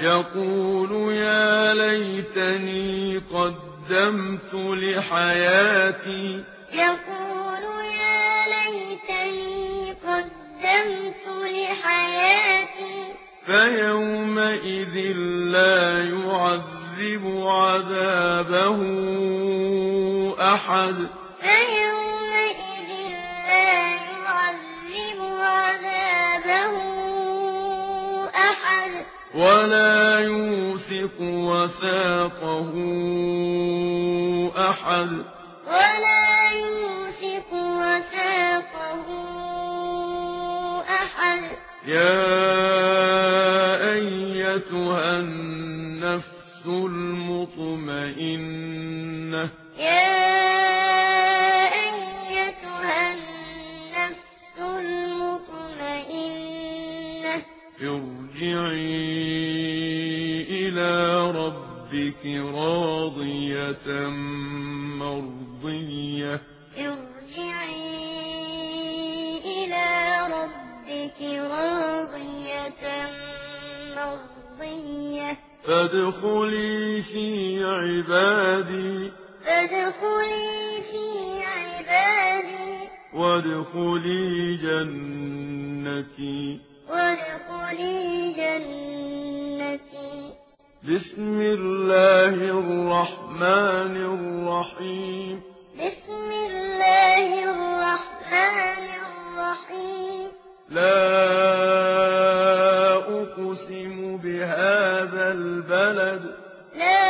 يقول يا ليتني قدمت لحياتي. يقول يا ليتني قدمت لحياتي. فيومئذ لا يعذب عذابه أحد. فيوم ولا يوثق وثاقه أحد ولا يوثق وثاقه أحد يا ربك راضية مرضية. ارجعي إلى ربك راضية مرضية. فادخلي في عبادي. فادخلي في عبادي. وادخلي جنتي. وادخلي جنتي. بسم الله الرحمن الرحيم بسم الله الرحمن الرحيم لا أقسم بهذا البلد لا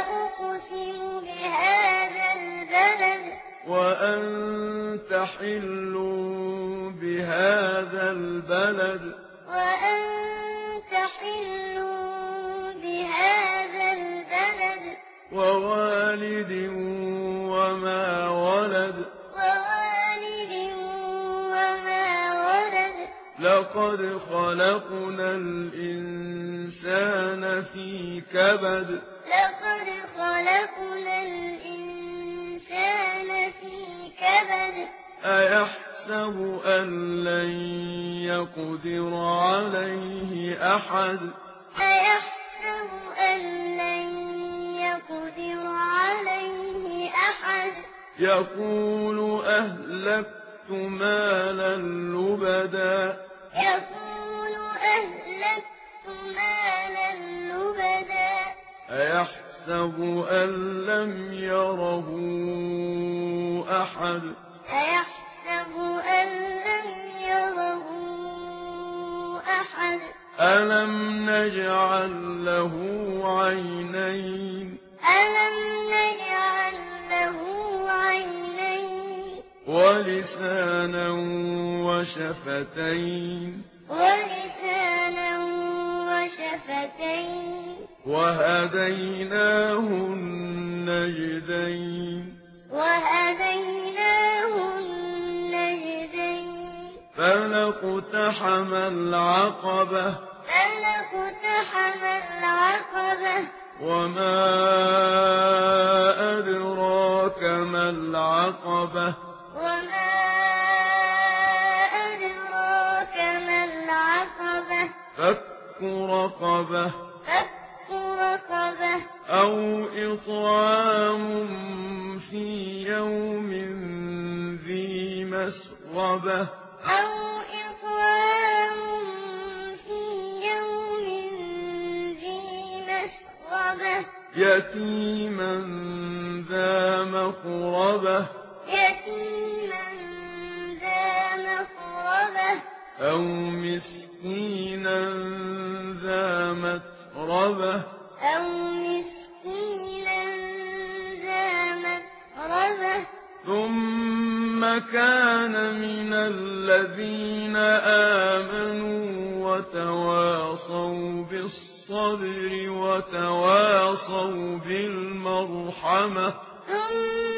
أقسم بهذا البلد وأنت حل بهذا البلد وأنت حل ووالد وما ولد. ووالد وما ولد. لقد خلقنا الإنسان في كبد. لقد خلقنا الإنسان في كبد. أيحسب أن لن يقدر عليه أحد؟ أيحسب عَلَيْهِ أَحَدٌ. يَقُولُ أَهْلَكْتُ مَالًا لُبَدًا. يَقُولُ أَهْلَكْتُ مَالًا لُبَدًا. أَيَحْسَبُ أَن لَّمْ يَرَهُ أَحَدٌ؟ أَيَحْسَبُ أَن لَّمْ يَرَهُ أَحَدٌ. أَلَمْ نَجْعَل لَّهُ عَيْنَيْنِ؟ ولسانا وشفتين. ولسانا وشفتين. وهديناه النجدين وهديناه النجدين فلقتحم العقبة. فلقتحم العقبة. وما أدراك ما العقبة. وما أدراك ما العقبة فك رقبة فك رقبة أو إطعام في يوم ذي مسربة أو إطعام في يوم ذي مسغبة يتيما ذا مقربة يتيما ذا مقربة أو مسكينا ذا متربة أو مسكينا ذا متربة ثم كان من الذين آمنوا وتواصوا بالصبر وتواصوا بالمرحمة ثم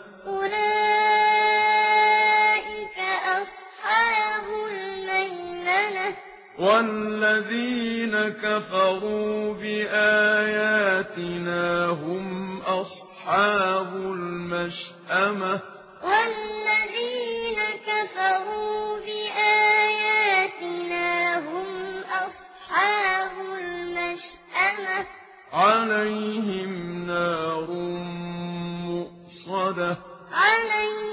والذين كفروا بآياتنا هم أصحاب المشأمة والذين كفروا بآياتنا هم أصحاب المشأمة عليهم نار مؤصدة عليهم